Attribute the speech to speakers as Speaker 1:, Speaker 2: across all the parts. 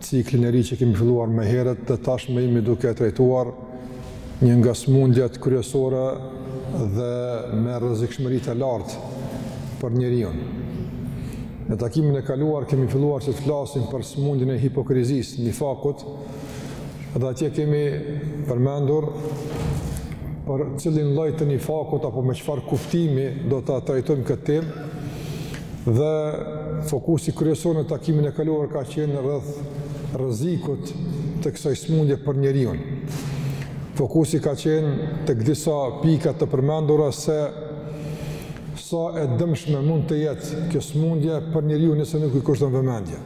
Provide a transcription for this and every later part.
Speaker 1: Ciklin e ri që kemi filluar më herët dhe tashmë jemi duke trajtuar një nga sëmundjet kryesore dhe me rrezikshmëri të lartë për njeriun. Në takimin e kaluar kemi filluar që të flasim për sëmundjen e hipokrizisë, nifakut, dhe atje kemi përmendur për cilin lloj të nifakut apo me çfarë kuptimi do ta trajtojmë këtë temë, Dhe fokusi kryesor në takimin e kaluar ka qenë rreth rrezikut të kësaj sëmundje për njeriun. Fokusi ka qenë tek disa pika të përmendura se sa e dëmshme mund të jetë kjo sëmundje për njeriun nëse nuk i kushton vëmendje.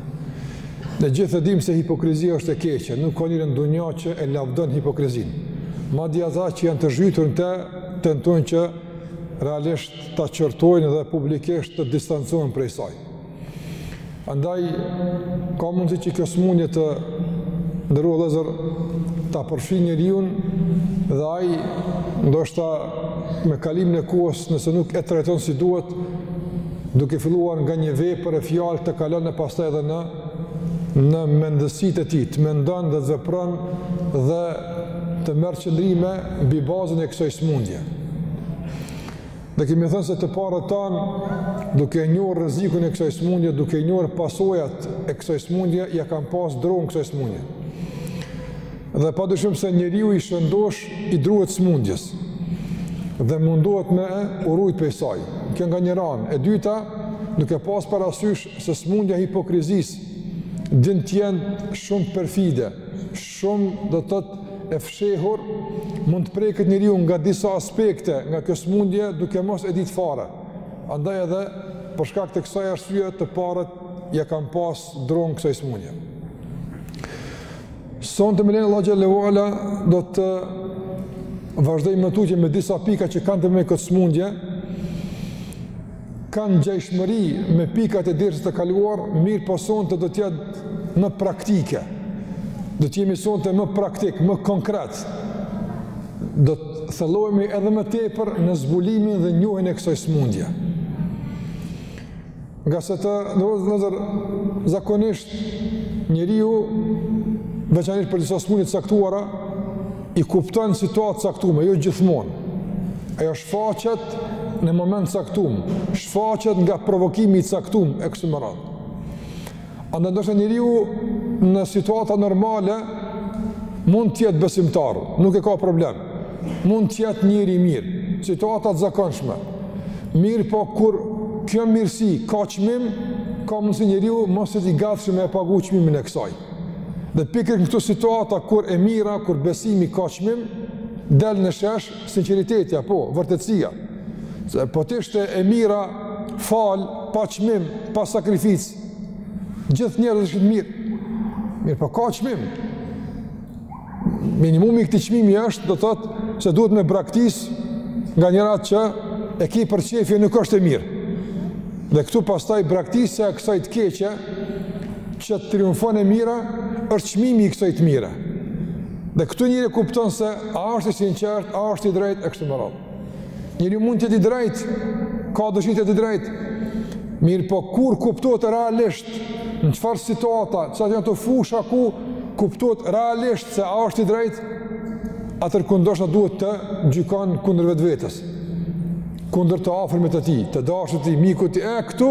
Speaker 1: Ne gjithë e dimë se hipokrizia është e keqe, nuk ka njeri në dunja që e lavdon hipokrizinë. Madje ata që janë të zhytur në te, tentojnë që realisht ta qortojnë dhe publikisht të distancohen prej saj. Andaj, ka mundësi që kjo smundje të nderuar vllezër ta përfshin njeriun dhe ai ndoshta me kalimin e kohës nëse nuk e trajton si duhet duke filluar nga një vepër e fjalë të kalon në pastaj edhe në në mendësitë e tij, të mendon dhe të vepron dhe të merr qëndrime mbi bazën e kësaj smundje. Dhe kemi thënë se të parët tanë, duke e njohë rrezikun e kësaj smundje, duke e njohë pasojat e kësaj smundje, ia kanë pas dronë kësaj smundje. Dhe pa dyshim se njeriu i shëndosh i druhet smundjes dhe mundohet me u rujt prej saj. Kjo nga njëra anë. E dyta, duke pas parasysh se smundja e hipokrizisë din të jetë shumë perfide, Shumë do të thotë e fshehur, mund të preket njeriu nga disa aspekte nga kjo sëmundje duke mos e ditë fare. Andaj edhe për shkak të kësaj arsye të parët ia kanë pas dronë kësaj sëmundje. Sonte me lejen e Allahut Xhele ue Ala do të vazhdojmë më tutje me disa pika që kanë të me këtë sëmundje, kanë ngjashmëri me pikat e dersit të kaluar, mirëpo sonte do të jetë më praktike. Do të jemi sonte më praktik, më konkret. Do të thellohemi edhe më tepër në zbulimin dhe njohjen e kësaj sëmundje. Ngase vëllezër, zakonisht njeriu veçanërisht për disa sëmundje të caktuara i kupton n'situatë t'caktume, jo gjithmonë. Ajo shfaqet në moment t'caktum, shfaqet nga provokimi i caktum e kështu me radhë. Andaj ndoshta njeriu në situata normale mund të jetë besimtar, nuk e ka problem. Mund të jetë njeri i mirë n'situata të zakonshme. Mirëpo kur kjo mirësi ka çmim, ka mundësi njeriu mos t'jetë i gatshëm me pagu çmimin e kësaj. Dhe pikërisht në këto situata, kur e mira, kur besimi ka çmim, del në shesh sinqeriteti, po, vërtetësia. Se po të ishte e mira, falë, pa çmim, pa sakrificë, gjithë njerëzit ishin të mirë. Mirëpo ka çmim. Minimumi i këtij çmimi është, do të thotë, se duhet me braktis nganjëherë atë që e ki për qejf e nuk është e mirë. Dhe këtu pastaj braktisja e kësaj të keqe që të triumfon e mira është çmimi i kësaj të mire. Dhe këtu njeriu kupton se a është i sinqert, a është i drejtë e kështu me radhë. Njeriu mund të jetë i drejtë, ka dëshirë të jetë i drejtë. Mirëpo kur kuptohet realisht në çfarë situata, cilat janë ato fusha ku kuptohet realisht se a është i drejtë, atëherë kur ndoshta duhet të gjykon kundër vetvetes. Kundër të afërmit të tij, të dashit të tij, mikut të tij, e këtu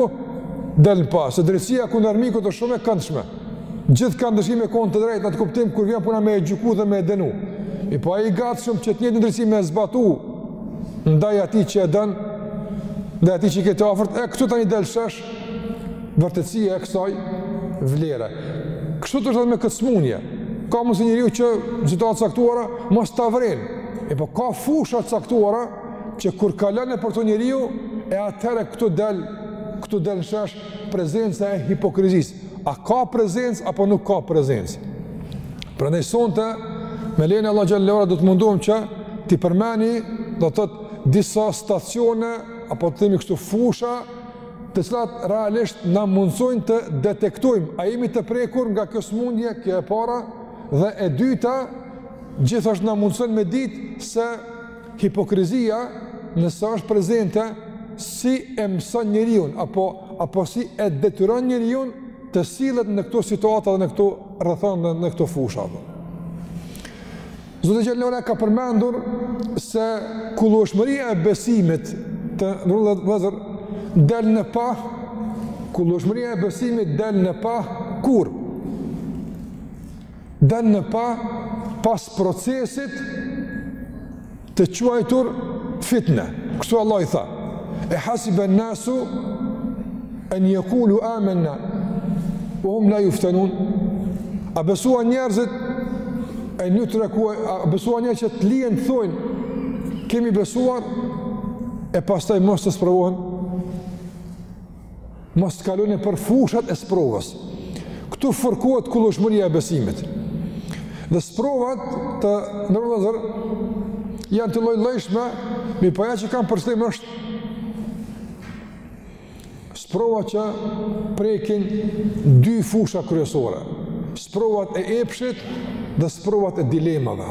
Speaker 1: del në pah, se drejtësia kundër armikut është shumë e këndshme. Gjithë kanë dëshirë me kon të drejtë në atë kuptim kur vjen puna me e gjyku dhe me e denu. Mirëpo a je i gatshëm që të njëjtën drejtësi me e zbatu ndaj atij që e don, ndaj atij që e ke të afërt, e këtu tani del n'shesh vërtetësia e kësaj vlere. Kështu edhe me këtë smunje. Ka mundësi njeriu që n'situata të caktuara mos ta vren. E po ka fusha të caktuara që kur kalon e përjeton njeriu e atëherë këtu del këtu del n'shesh prezenca e hipokrizisë. A ka prezencë apo nuk ka prezencë? Pra ne sonte, me lejen e Allahut xhelle ve ala, do të mundohem që t'i përmendi, do të thotë disa stacione, apo të themi kështu fusha, të cilat realisht na mundësojnë të detektojmë, a jemi të prekur nga kjo smundje, kjo e para, dhe e dyta, gjithashtu na mundësojnë me ditë se Hipokrizia nëse është prezente si e mëson njeriun apo apo si e detyron njeriun të sillet në këto situata dhe në këto rrethana dhe në këto fusha. Zoti xhelle ve ala ka përmendur se kullueshmëria e besimit të nderuar vëllezër del në pah, kullueshmëria e besimit del në pah kur? Del në pah pas procesit të quajtur fitne. Kështu Allahu tha, e hasiben nasu en jekulu amenna, ue hum la juftenun, a besua njerëzit en jutreku, a besua njerëzit që të lihen të thojnë, kemi besuar, e pastaj mos të sprovohen, Mos të kalojmë te fushat e sprovës. Këtu provohet kullueshmëria e besimit. Dhe sprovat të nderuar vëllezër janë të llojllojshme, mirëpo ajo që kam për qëllim është sprovat që prekin dy fusha kryesore, sprovat e epshit dhe sprovat e dilemave.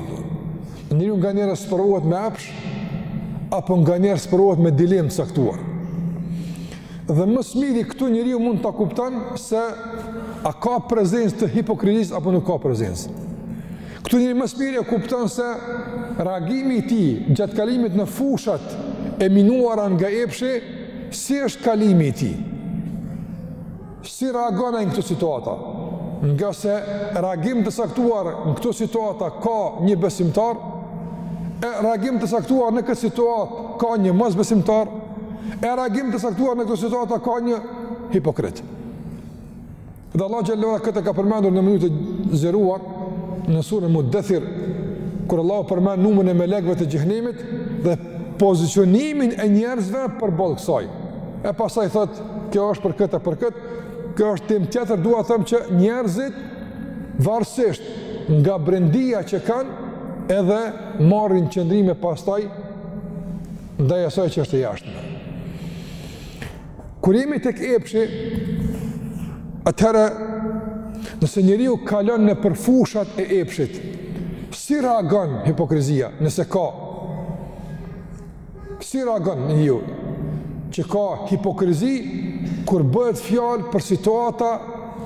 Speaker 1: Njeriu nganjëherë sprovohet me epsh, apo nganjëherë sprovohet me dilemë të caktuar. Dhe më së miri këtu njeriu mund ta kupton se a ka prezencë të hipokrizisë apo nuk ka prezencë. Këtu njeriu më së miri e kupton se reagimi i tij gjatë kalimit në fushat e minuara nga epshi, si është kalimi i tij. Si reagon ai në këto situata? Ngase reagim të caktuar në këto situata ka një besimtar, e reagim të caktuar në këtë situatë ka një mosbesimtar, e reagim të caktuar në këto situata ka një hipokrit. Dhe Allahu Xhele ue ala këtë e ka përmendur në mënyrë të zgjeruar në suren Muddethir, kur Allahu përmend numrin e melekve të xhehenemit dhe pozicionimin e njerëzve përballë kësaj. E pastaj thotë, kjo është për këtë e për këtë, kjo është temë tjetër, dua të them që njerëzit, varësisht nga brendia që kanë, edhe marrin qëndrime pastaj, ndaj asaj që është e jashtme. Kur jemi tek epshi, atëherë, nëse njeriu kalon nëpër fushat e epshit, si reagon hipokrizia, nëse ka? Si reagon njeriu që ka hipokrizi kur bëhet fjalë për situata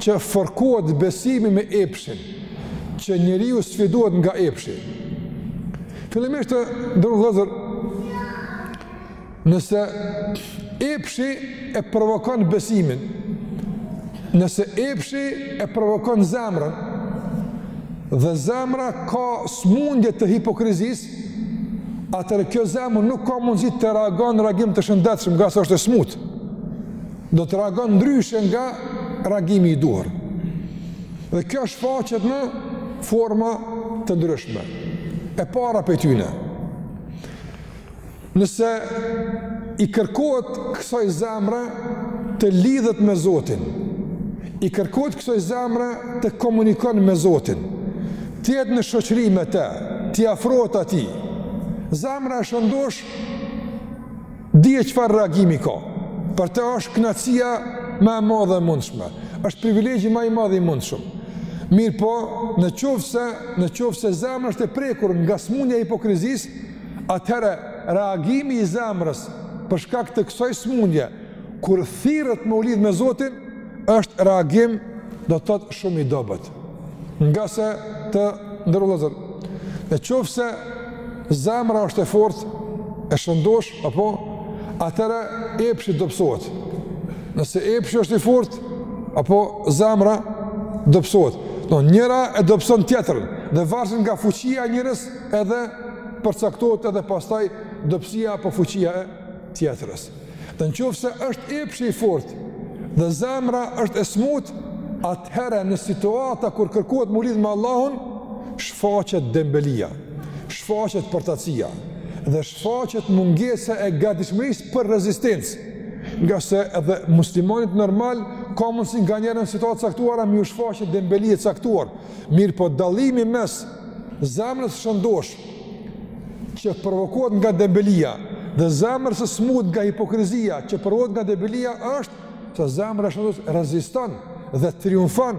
Speaker 1: që provohet besimi me epshin, që njeriu sfidohet nga epshi. Fillimisht të nderuar vëllezër, nëse epshi e provokon besimin, nëse epshi e provokon zemrën, dhe zemra ka smundje të hipokrizisë, atëherë kjo zemër nuk ka mundësi të reagon një reagim të shëndetshëm ngase është e smutë. Do të reagon ndryshe nga reagimi i duhur. Dhe kjo shfaqet në forma të ndryshme. E para prej tyne. Nëse i kërkohet kësaj zemre të lidhet me Zotin, i kërkohet kësaj zemre të komunikon me Zotin, të jetë në shoqëri me të, t'i afrohet atij. Zemra e shëndoshë dihet çfarë reagimi ka. Për të është kënaqësia më e madhe e mundshme. Është privilegji më i madh i mundshëm. Mirëpo, në qoftë se, në qoftë se zemra është e prekur nga smundja e hipokrizisë, Atëherë, reagimi i zemrës për shkak të kësaj smundje, kur thirret me u lidh me Zotin, është reagim do të thotë shumë i dobët. Ngase të ndërlidhur, në qoftë se zemra është e fortë, e shëndoshë, apo, atëherë epshi dobësohet. Nëse epshi është i fortë, apo zemra dobësohet. Pra njëra e dobëson tjetrën, dhe varësisht nga fuqia e njërës, edhe përcaktohet edhe pastaj dobësia apo fuqia e tjetrës. Dhe në qoftë se është epshi i fortë dhe zemra është e smutë, atëherë në situata kur kërkohet me u lidh me Allahun, shfaqet dembelia, shfaqet përtacia dhe shfaqet mungesa e gatishmërisë për rezistencë, ngase edhe muslimanit normal ka mundësi nganjëherë në situata të caktuara, me iu shfaq dembelia e caktuar, Mirëpo dallimi mes zemrës së shëndoshë që provokohet nga dembelia dhe zemrës së smutë nga hipokrizia që provokohet nga dembelia është se zemra e shëndoshë reziston dhe triumfon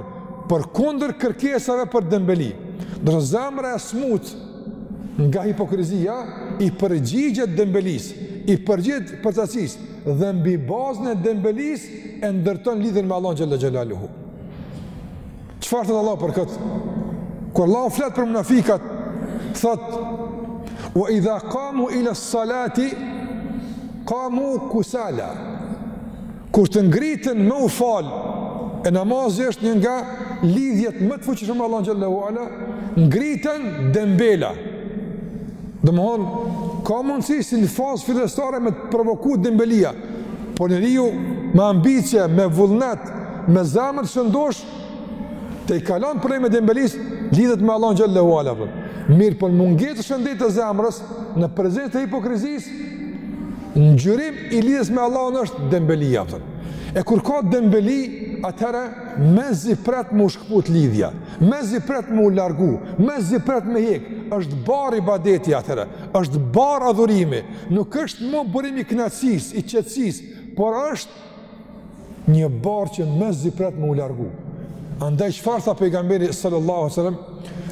Speaker 1: përkundër kërkesave për dembeli. Ndërsa zemra e smutë nga hipokrizia i përgjigjet dembelisë, i përgjigjet përtacisë dhe mbi bazën e dembelisë e ndërton lidhjen me Allahun xhelle xhelaluhu. Çfarë thotë Allahu për këtë? Kur Allahu flet për munafikat, thotë: "Wa idha qamu ila as-salati qamu kusala." Kur të ngriten me u fal, e namazi është një nga lidhjet më të fuqishme me Allahun xhelle ue ala, ngriten dembela. Domethënë ka mundësi si në fazë fillestare me të provoku dembelia, por njeriu me ambicie, me vullnet, me zemër të shëndoshë, tejkalon problemin e dembelisë, lidhet me Allahun xhelle ue ala, apo. Mirëpo në mungesë të shëndetit të zemrës, në prezencë të hipokrizisë, ngjyrimi i lidhjes me Allahun është dembelia, apo. e kur ka dembeli, atëherë, mezi pret me u shkëput lidhja, mezi pret me u largu, mezi pret me hek, është barrë ibadeti atëherë, është barrë adhurimi, nuk është më burim i kënaqësisë, i qetësisë, por është një barrë që mezi pret me u largu. Andaj çfarë tha pejgamberi sallallahu alejhi ue selem,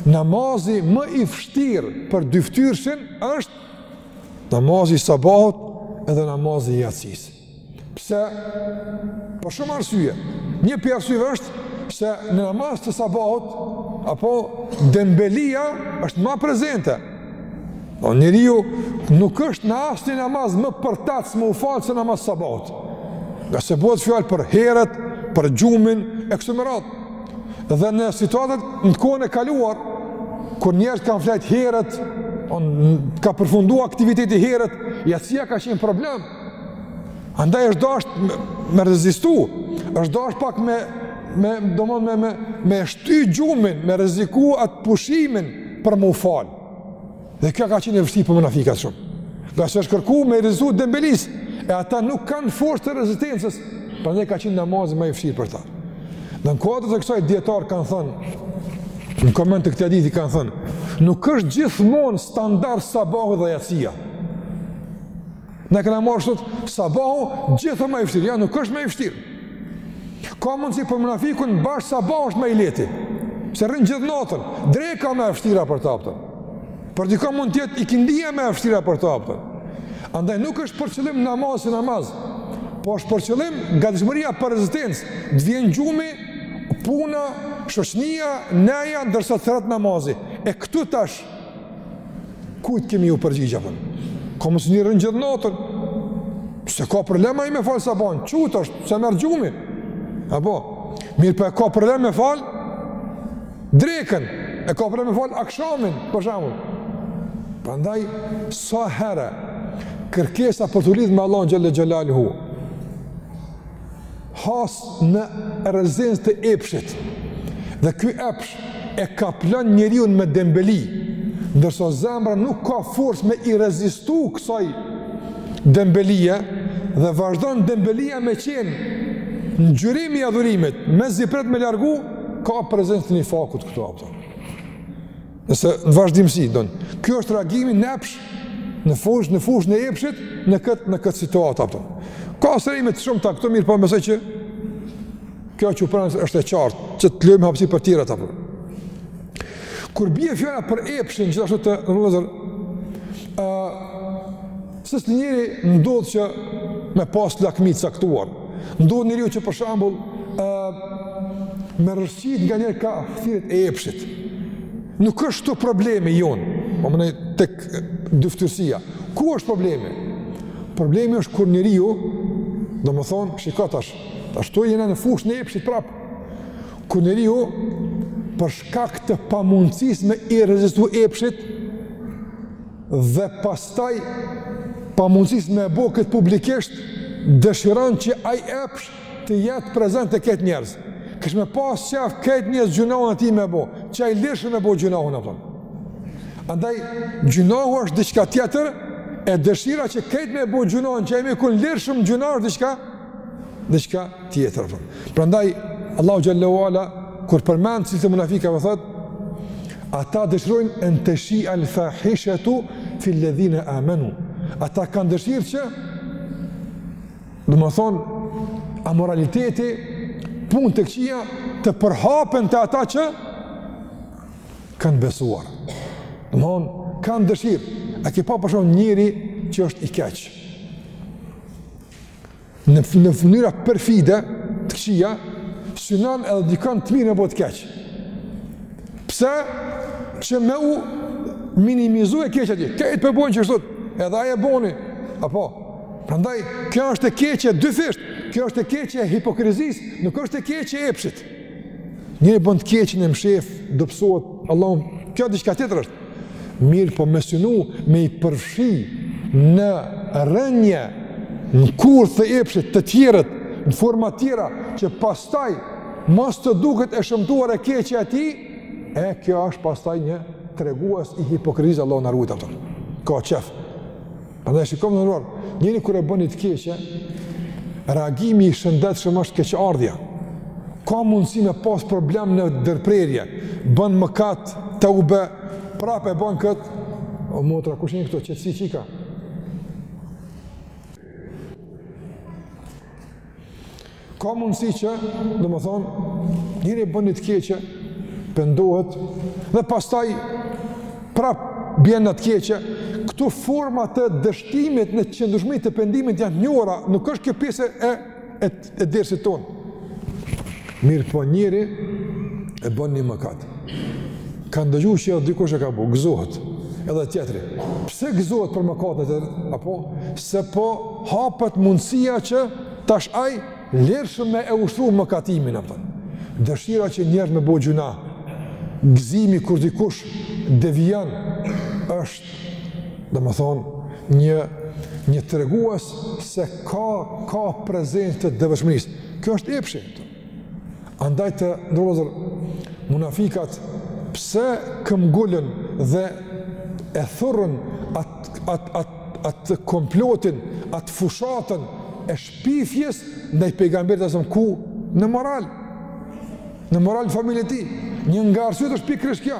Speaker 1: namazi më i vështirë për dyftyrshin është namazi i sabahut edhe namazi i jacisë. Pse? Për shumë arsye. Një prej arsyeve është se në namaz të sabahut, apo dembelia është ma prezente, O po njeriu nuk është në asnjë namaz më përtac me u falë se namaz sabahut. Ngase bëhet fjalë për herët, për gjumin, e kështu me radhë. Dhe në situatat në kohën e kaluar, kur njerëz kanë flejtë herët, on, ka përfundu aktiviteti herët, jacia ka qenë problem. Andaj është dasht me, me rezistu, është dasht pak me, me, do më me, me, me shty gjumin, me rreziku atë pushimin për me u falë. Dhe kjo ka qenë e vështirë për munafikat shumë. Ngase është kërku me i rezistu dembelisë, e ata nuk kanë forcë të rezistencës, prandaj ka qenë namazi ma i vështirë për ta. Në në kuadër të kësaj dijetarët kanë thënë, në koment të këtij hadithi kanë thënë, nuk është gjithmonë standard sabahu dhe jacia. Ne kena marrë sot, sabahu, gjithë a ma i vështirë, jo nuk është ma i vështirë. Ka mundësi për munafikun, bash sabahu është më i lehti. Se rrin gjithë natën, dreka më e vështira për të, a kupton. Për dikë mund të jetë ikindia më e vështira për të, a kupton. Andaj nuk është për qëllim namaz si namaz, po është për qëllim gatishmëria për rezistencë, të vjen gjumi, puna, shoqnia, neja, ndërsa të thërret namazi. E këtu tash, Kujt kemi ju përgjigj apo? Ka mësu ai rrin gjithë natën, s'e ka problem ai me falë sabahun, çut është, s'e merr gjumi, a po, mirëpo e ka problem me falë, drekën, e ka problem me falë akshamin, për shembull, prandaj, sa herë, kërkesa për t'u lidhë me Allahun xhel-le xhelaluhu, has në rezistencë të epshit. Dhe ky epsh e kaplon njeriun me dembeli, ndërsa zemra nuk ka forcë me i rezistu kësaj dembelie dhe vazhdon dembelia me qenë ngjyrim i adhurimit, mezi pret me u largu, ka prezencë të nifakut këtu, a kupton. Nëse në vazhdimësi, domethënë. Ky është reagimi në epsh, në fush, në fush në epshit, në këtë në këtë situatë, a kupton. Ka sqarime shumë te kjo, mirëpo besoj që kjo që u tha është e qartë, që të lëmë hapësirë për tjerat, a kupton. Kur bie fjala për epshin, gjithashtu të rëzër, uh, secili njeri ndodh që me pas lakmi të caktuar, ndodh njeriu që për shembull uh, me rëshqit nga njëra ka fytyrat e epshit. Nuk është këtu problemi jonë, po mendoj te dyfytyrësia. Ku është problemi? Problemi është kur njeriu, domethonë, shiko tash, tash jena në fush në epshit prapë, kur njeriu, për shkak të pamundësisë me i rezistu epshit, dhe pastaj pamundësisë me e bo këtë publikisht, dëshiron që ai epsh të jetë prezent te kejt njerëz. Kish me pasë qef kejt njerëz gjynahun e tij me bo, që ai lirshëm me bo gjynahun, a kupton. Andaj, gjynahu është diçka tjetër, e dëshira që kejt me bo gjynahun, që ai me kon lirshëm n'gjynah është diçka, diçka tjetër. Prandaj Allahu xhelle ue ala kur përmend cilësitë e munafikave thotë ata dëshirojnë en teshia el fahishetu fil ledhine amenu. Ata kanë dëshirë që domethonë amoraliteti punë të këqija të përhapen te ata që kanë besuar. Domethonë kanë dëshirë. A ke pa për shembull njeri që është i keq? në në mënyra perfide të këqija synon edhe dikon të mirë me bo të keq. Pse? Që me u minimizu e keqja e tij. Kejt po bojnë qështu, edhe ai e boni. Apo, prandaj kjo është e keqja dyfisht. Kjo është e keqja e hipokrizisë, nuk është e keqja e epshit. Njëri bën të keqen e mshef, dobësohet, Allahu, kjo diçka tjetër është. Mirëpo me synu me i përfshi në rënje, në kurth të epshit të tjerët, në format tjera, që pastaj mos të duket e shëmtuar e keqja e tij, e kjo është pastaj një tregues i hipokrizisë, Allahu na rujt, a kupton. Ka qef. Prandaj shikojmë të nderuar, njëri kur e bën një të keqe, reagimi i shëndetshëm është keqardhja. Ka mundësi me pas problem në ndërprerje, bën mëkat, teube, prapë e bën këtë, o motra, kush janë këto, qetësi çika? Ka mundësi që, domethonë, njëri bën një të keqe, pendohet, dhe pastaj prap bjen në at të keqe, këto forma të dështimit në qëndrueshmëri të pendimit janë njerëzore, nuk është kjo pjesë e, e, e dersit tonë. Mirëpo njëri e bën një mëkat. Ka ndëgju që edhe dikush e ka bu, gëzohet, edhe tjetri. Pse gëzohet për mëkatin e tjetrit, apo, se po hapet mundësia që Tash ai lirshëm me e ushtru mëkatimin, a kupton, dëshira që njerëz me bo gjynah, gëzimi kur dikush devijon, është, domethonë, një, një tregues se ka, ka prezencë të dëvëshmërisë. Kjo është epshe, të. Andaj të nderuar vëllezër, munafikat pse këmbëngulën dhe e thurën atë at, at, at komplotin, atë fushatën e shpifjes ndaj pejgamberit alejhi selam ku në moral, në moral familje e tij, një nga arsyet është pikërisht kjo.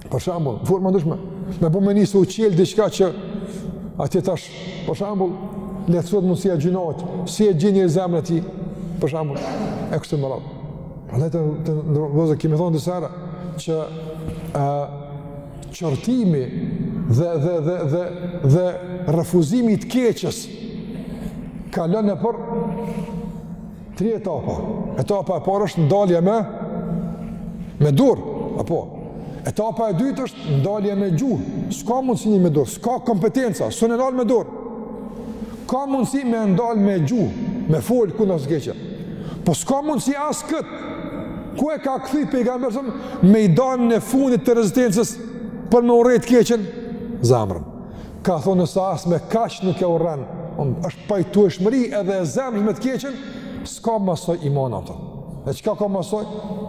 Speaker 1: Për shembull, në forma ndryshme, me bo me nisë u qelë diçka që atje tash, për shembull, lehtësohet mundësia e gjynahit, si e gjen në zemrën e tij, për shembull, e kështu me radhë. Pra të nderuar vëllezër, kemi thonë disa hera, që e, qortimi dhe, dhe, dhe, dhe, dhe refuzimi i të keqes, kalon nëpër Tri etapa. Etapa e parë është ndalje me me dorë, apo etapa e dytë është ndalje me gjuhë. S'ka mundësi me dorë, s'ka kompetenca, s'un e ndal me dorë. Ka mundësi me ndal me gjuhë, me fol kundër së keqes. Po s'ka mundësi as kët. Ku e ka kthy pejgamberi s.a.s. mejdanin e fundit të rezistencës për me urrejt keqën zamrën. ka thonë nëse as me kaq nuk e urren, është pajtueshmëri edhe e zemrës me të keqen, s'ka mas saj iman, kupton. E çka ka mas saj?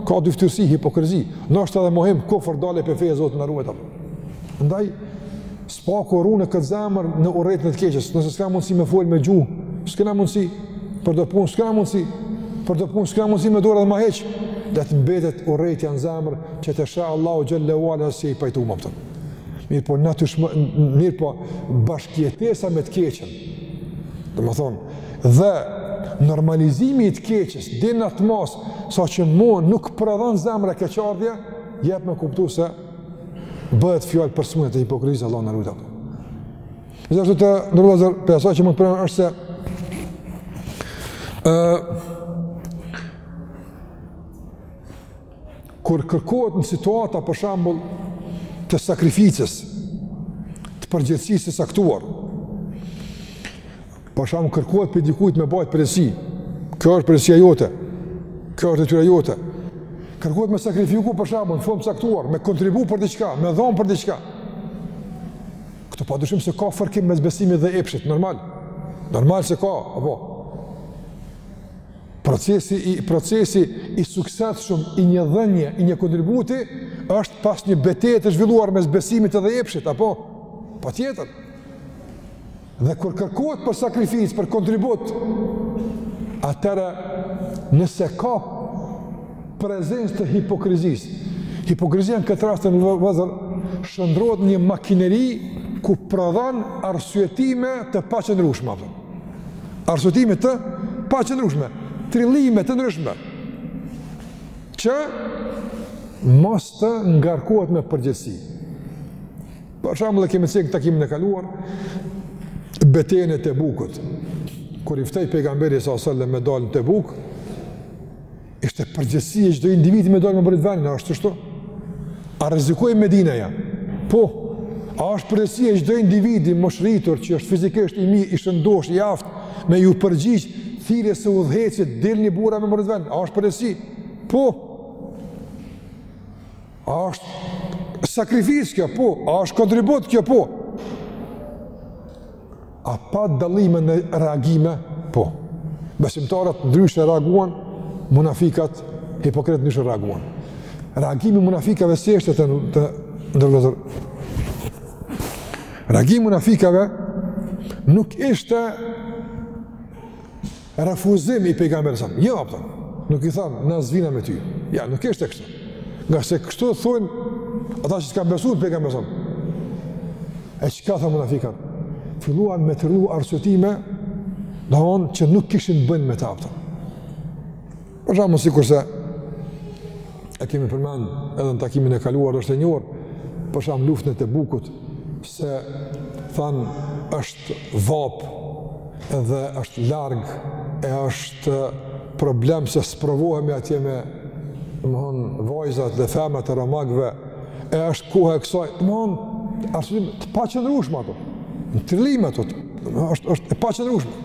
Speaker 1: Ka dyfytyrësi, hipokrizi, ndoshta edhe mohim kufër dalje prej feje Zoti na ruajtë. Ndaj s'paku ruje këtë zemër në urrejtjen e të keqes, nëse s'ka mundësi me fol me gjuhë, s'ka mundësi për do punë, s'ka mundësi për do punë, s'ka mundësi me dorë dhe me heq, le të mbetet urrejtja në zemër që të sheh Allahu xhelle ve ala s'je i pajtum, kupton. Mirëpo, mirëpo, bashkëjetesa me të keqen, domethonë, dhe normalizimi i të keqes, deri në atë masë, saqë më nuk prodhon zemra keqardhje, jep me kuptu se bëhet fjalë për sëmundje të hipokrizisë, Allahu na ruajtë. Gjithashtu të nderuar vëllezër, prej asaj që mund të përmendim është se, uh, Kur kërkohet në situata për shembull të sakrificës, të përgjegjësisë së caktuar. Për shembull kërkohet prej dikujt me bajt përgjegjësi. Kjo është përgjegjësia jote. Kjo është detyra jote. Kërkohet me sakrifiku për shembull, n'formë t'caktuar, me kontribu për diçka, me dhon për diçka. Këtu pa dyshim se ka fërkim mes besimit dhe epshit, normal. Normal se ka, apo. Procesi i procesi i suksesshëm i një dhënie, i një kontributi është pas një beteje të zhvilluar mes besimit dhe epshit, apo patjetër. Dhe kur kërkohet për sakrificë, për kontribut, atëherë nëse ka prezencë të hipokrizisë. Hipokrizia në këtë rast vëllezër shndërrohet n'një makineri ku prodhon arsyetime të paqëndrueshme. Arsyetime të paqëndrueshme, trillime të ndryshme, që mos të ngarkohet me përgjegjësi. Për shembull e kemi cek në takimin e kaluar, betejën e Tebukut, kur i ftej pejgamberi s.a.s. me dalë në Tebuk, Ishte përgjegjësi e çdo individi me dol me mbrojt vendin, a është kështu? A rrezikohej Medina, ja? Po, a është përgjegjësi e çdo individi moshërritur që është fizikisht i mirë, i shëndosh, i aftë, me ju përgjigj thirrjes së udhëheqësit dilni burra me mbrojt vendin. A është përgjegjësi? Po. A është sakrificë kjo, po, a është kontribut kjo, po. A pa dallime në reagime, po. Besimtarët ndryshe reaguan, munafikat, hipokritët ndryshe reaguan. Reagimi i munafikave si ishte, të nderuar vllezër? Reagimi i munafikave nuk ishte refuzim i pejgamberit sa. Jo, haptas. Nuk i thanë, na s'vina me ty. Ja, nuk ishte kështu. Ngase kështu thonë ata që s'kanë besuar pejgamberin sa. E çka thanë munafikat? Filluan me trillu arsyetime, domthon që nuk kishin bën me ta apo. Për shembull, sikurse e kemi përmend edhe në takimin e kaluar është e njohur për shembull n'luftën e Tebukut se thanë është vapë edhe është larg e është problem se sprovohemi atje me domthon vajzat dhe femrat e romakëve e është koha e kësaj domthon arsye të paqëndrueshme ato në trillime ato është është e paqëndrueshme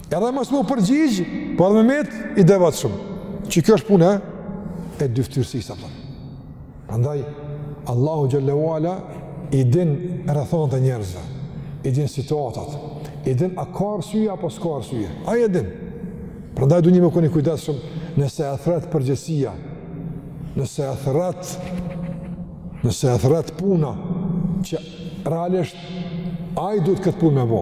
Speaker 1: Edhe mos m'u përgjigj, po edhe me met i devotshëm. Që kjo është puna e dyftyrësisë apo. Prandaj Allahu xhele ue ala i din rrethanat e njerëzve, i din situatat, i din a ka arsye apo s'ka arsye. Ai e din. Prandaj duhet njeri me kon i kujdesshëm nëse e thrret përgjegjësia, nëse e thrret nëse e thrret puna që realisht ai duhet këtë punë me bo.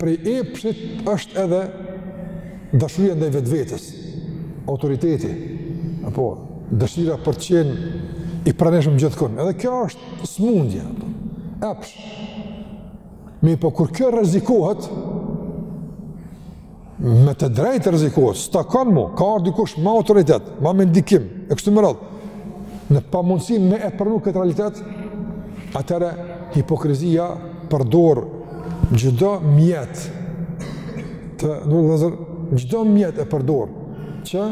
Speaker 1: prej epshit është edhe dashuria ndaj vetvetes, autoriteti apo dëshira për të qenë i pranishëm gjithkund. Edhe kjo është smundje, epsh. Mirëpo kur kjo rrezikohet, Me të drejtë rrezikohet, s't'takon mo, ka ardh dikush ma autoritet, ma me ndikim e kështu me radhë. Në pamundësi me e pranu këtë realitet, atëherë hipokrizia përdor çdo mjet të nderuar vllezër çdo mjet e përdor që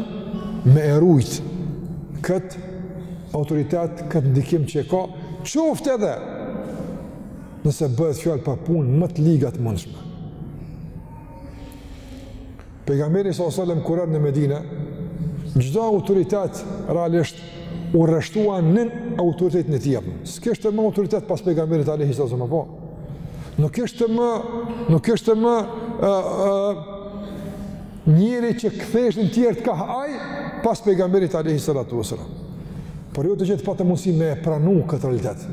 Speaker 1: me e rujt kët autoritet, kët ndikim që e ka, qoftë edhe nëse bëhet fjalë për punë më të liga të mundshme. Pejgamberi sallallahu alejhi ue sellem kur erdhi në Medinë, çdo autoritet realisht u rreshtua nën autoritetin e tij. S'kishte më autoritet pas pejgamberit alayhi sallam apo. Nuk kishte më, nuk kishte më ë ë njeri që ktheshin të tjerët kah ai pas pejgamberit alayhi salatu wasallam. Por jo të gjithë patën mundësi me e pranu këtë realitet.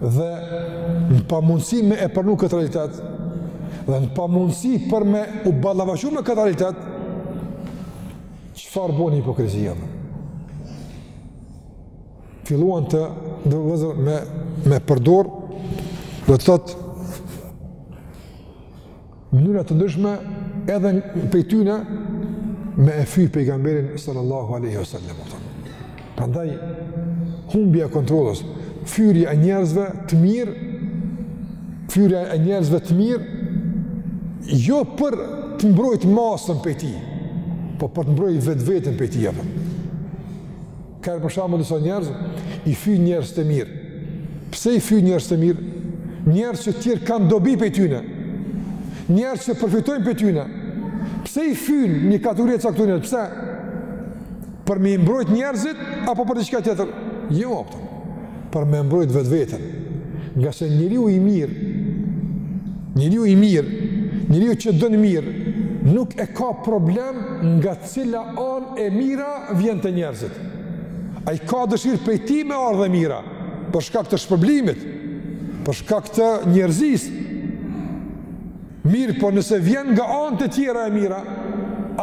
Speaker 1: dhe në pamundësi me e pranu këtë realitet, dhe në pamundësi për me u ballafaqu me këtë realitet, çfarë bani hipokrizia? Filuan zotëri i nderuar, vëllezër, me, me përdor, do të thotë, mënyra të ndryshme edhe prej tyne me e fy pejgamberin sallallahu aleyhi wa sallam. Prandaj, humbja e kontrollës, fyerja e njerëzve të mirë, fyerja e njerëzve të mirë, jo për të mbrojt masën prej tij, po për të mbrojt vetveten prej tij, a po. Ka për shembull disa njerëz i fyjnë njerëz të mirë. Pse i fyjnë njerëz të mirë? Njerëz që të tjerët kanë dobi prej tyne. Njerëz që përfitojnë prej tyne. Pse i fyn një kategori e caktune? Pse? Për me i mbrojt njerëzit apo për diçka tjetër? Jo, po. Për me e mbrojt vetveten. Ngase njeriu i mirë, njeriu i mirë, njeriu që don mirë, nuk e ka problem nga cila anë e mira vjen te njerëzit? Ai ka dëshirë prej tij me ardh e mira, për shkak të shpërblimit, për shkak të njerëzisë. Mirëpo nëse vjen nga anë të tjera e mira,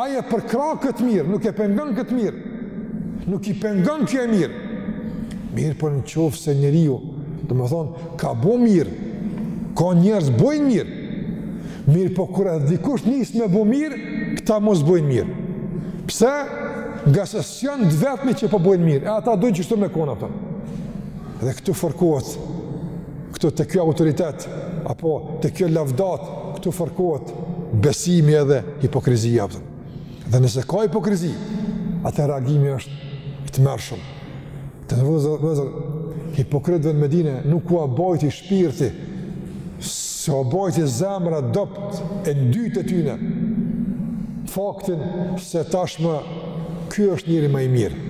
Speaker 1: ai e përkrah këtë mirë, nuk e pengon këtë mirë. Nuk i pengon kjo e mirë. Mirëpo në qoftë se njeriu, domethënë, ka bo mirë, ka njerëz bojnë mirë, Mirëpo kur edhe dikush nis me bo mirë, këta ma s'bojnë mirë. Pse? Ngase s'janë të vetmit që po bojnë mirë, e ata dojnë qishtu me kon, a po. Dhe këtu fërkohet, këtu te ky autoritet, apo te kjo lavdatë, këtu fërkohet besimi edhe hipokrizia, a po. Dhe nëse ka hipokrizi, atëherë reagimi është i tmerrshëm. Të nderuar vëllezër, hipokritëve në Medine nuk ua bajti shpirti, s'ua bajti zemra e dobët, e ndytë e tyne, faktin se tashma ky është njeriu ma i mirë.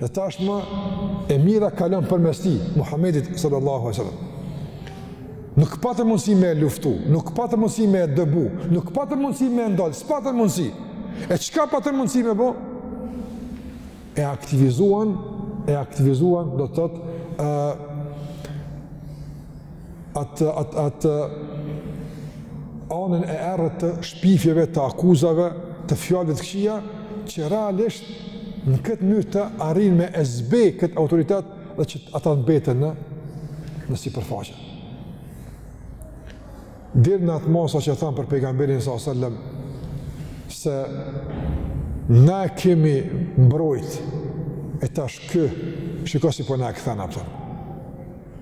Speaker 1: Dhe tashma e mira kalon përmes tij, Muhammedit sallallahu alejhi wa sallam. Nuk patën mundësi me e luftu, nuk patën mundësi me e dëbu, nuk patën mundësi me e ndalë, s'patën mundësi. E çka patën mundësi me bo? e aktivizuan e aktivizuan do të thotë ë atë atë atë anën e errët të shpifjeve, të akuzave, të fjalëve të këqija që realisht në këtë mënyrë të arrijnë me e zbeh këtë autoritet dhe që ata mbeten në në sipërfaqe. Deri në atë masë që thanë për pejgamberin sa sallam se na kemi mbrojt e tash ky shiko si po na e kthen a kupton.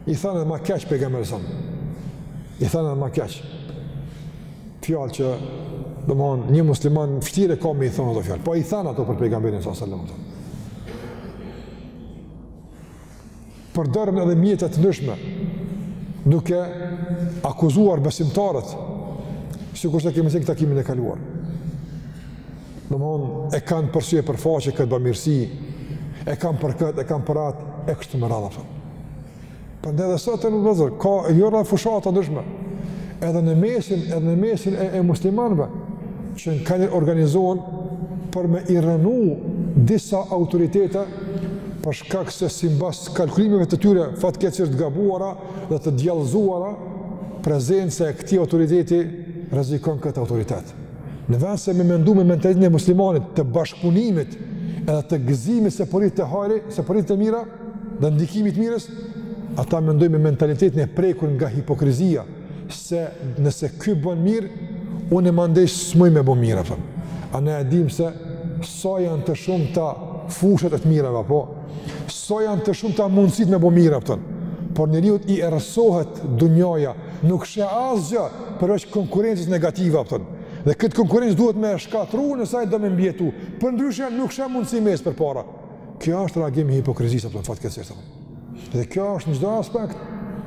Speaker 1: I thanë edhe ma keq pejgamberin sa I thanë edhe ma keq. Fjalë që domethënë një musliman vështirë e ka me i thonë ato fjalë. Po i thanë ato për pejgamberin sa sallam a kupton. përdorën edhe mjete të ndryshme duke akuzuar besimtarët sikurse kemi thënë takimin e kaluar. Domthon e kanë për sy e për faqe këtë bamirësi, e kanë për këtë, e kanë për atë, e kështu me radhë. Prandaj edhe sot të nderuar vëllezër, ka jo rrallë fushata të ndryshme, edhe në mesin, edhe në mesin e, e muslimanve, që në kanë organizohen për me i rrënu disa autoritete për shkak se simbas kalkulimeve të tyre fatkeqësisht të gabuara dhe të djallëzuara, prezenca e këtij autoriteti rrezikon këtë autoritet. Në vend se me mendu me mentalitetin e muslimanit të bashkëpunimit edhe të gëzimit se po rritet hajri, se po rritet e mira dhe ndikimi i të mirës, ata mendojnë me mentalitetin e prekur nga hipokrizia, se nëse ky bën mirë, unë mandej s'muj me bo mirë a kupton. A ne e dimë se sa janë të shumta fushat e të mirave apo sa janë të shumta mundësitë me bo mirë a kupton. Por njeriut i errësohet dunjaja, nuk sheh asgjë përveç konkurrencës negative a kupton. Dhe këtë konkurrencë duhet me e shkatërru nëse ai do me mbijetu, përndryshe nuk sheh mundësi me ec përpara. Kjo është reagimi i hipokrizisë a kupton fatkeqësisht. Dhe kjo është në çdo aspekt,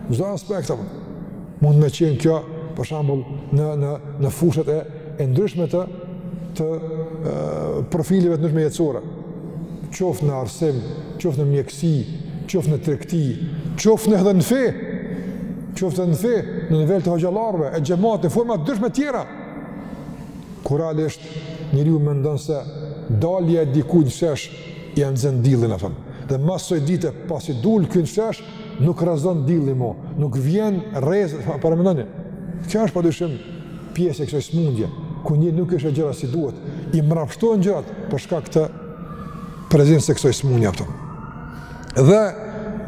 Speaker 1: në çdo aspekt a kupton mund me qenë kjo për shembull në në në fushat e e ndryshme të të e, profileve të ndryshme jetësore. Qoftë në arsim, qoftë në mjekësi, qoftë në tregti, qoftë në edhe në fe, qoftë në fe, në nivel të hoxhallarëve, e xhematit, në forma të ndryshme të tjera. Ku realisht njeriu mendon se dalja e dikujt në shesh Ia nxen dillin a kupton. Dhe mas soj dite pasi dul ky në shesh, nuk rrezon dilli më, nuk vjen rreze, paramendoni. Kjo është pa dyshim pjesë e kësaj smundje, ku njeri nuk i sheh gjërat si duhet, i mrapshtohen gjërat për shkak të prezencës së kësaj smundje a kupton. Dhe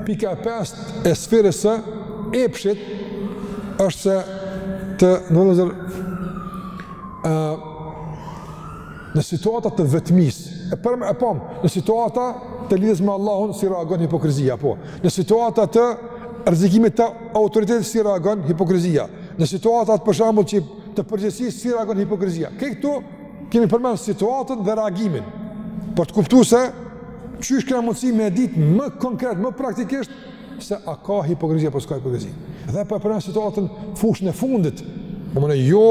Speaker 1: pika e pestë e sferës së epshit është se të nderuar vëllezër ë uh, Në situata të vetmisë, e pe e pom, në situata të lidhjes me Allahun, si reagon hipokrizia, po. Në situata të rrezikimit të autoritetit, si reagon hipokrizia. Në situata për shembull të përgjegjësisë, si reagon hipokrizia. Këtë këtu, kemi përmend situatën dhe reagimin. Për të kuptu se, qysh kena mundësi me e ditë më konkret, më praktikisht, se a ka hipokrizi apo s'ka hipokrizi. Dhe po e përmend situatën fushën e fundit. Po jo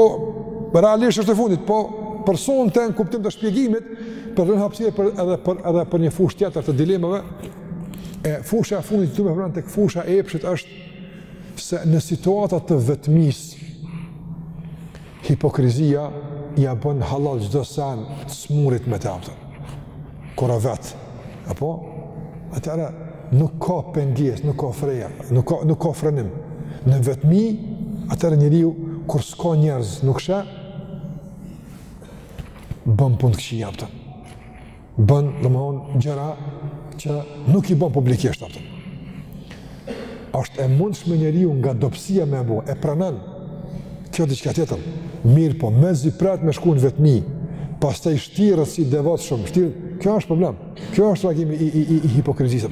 Speaker 1: realisht është e fundit, po po e rrson në kuptim të shpjegimit, për t'lanë hapsirë për, edhe, për, edhe për një fushë tjetër të dilemave, e fusha e fundit du me përmend tek fusha e epshit është se në situata të vetmisë, Hipokrizia ia bën hallal çdo send të smurit me të, a kupton. Kur a vetë, apo? Atëherë nuk ka pengesë, nuk ka fre, nuk ka, nuk ka frenim. Në vetmi, atëherë njeriu, kur s'ka njerëz, nuk sheh, bën punë të këqija, a kupton. bën domethënë gjëra që nuk i bën publikisht, a kupton. Ashtë e mundshme njeriu nga dobësia me bo, e pranon, kjo diçka tjetër, mirëpo, mezi pret me shku në vetmi, pastaj shtiret si i devotshëm, shtiret, kjo është problem, kjo është reagimi i, i, i, i hipokrizisë.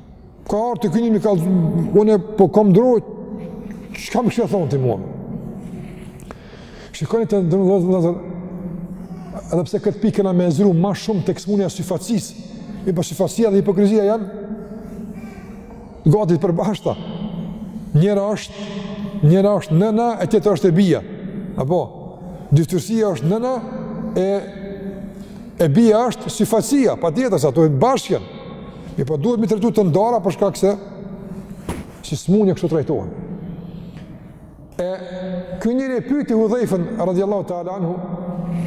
Speaker 1: Ka arë të kënjimi, tha unë po kam drojë, që kam kështu e thonë ti mon? Shikoni të nderuar edhe pse këtë pikë kena me zgjeru ma shumë tek smunja e syfaqësisë, e po syfaqësia dhe hipokrizia janë gati të përbashta. Njëra është, njëra është nëna e tjetra është e bija. Apo, dyftyrsia është nëna e, e bija është syfaqësia, patjetër se ato janë bashkë. Mirëpo duhet mi trajtu të ndara për shkak se si smunje kështu trajtohen. E ky njeri e pyeti Hudhejfen radhiyallahu ta'ala anhu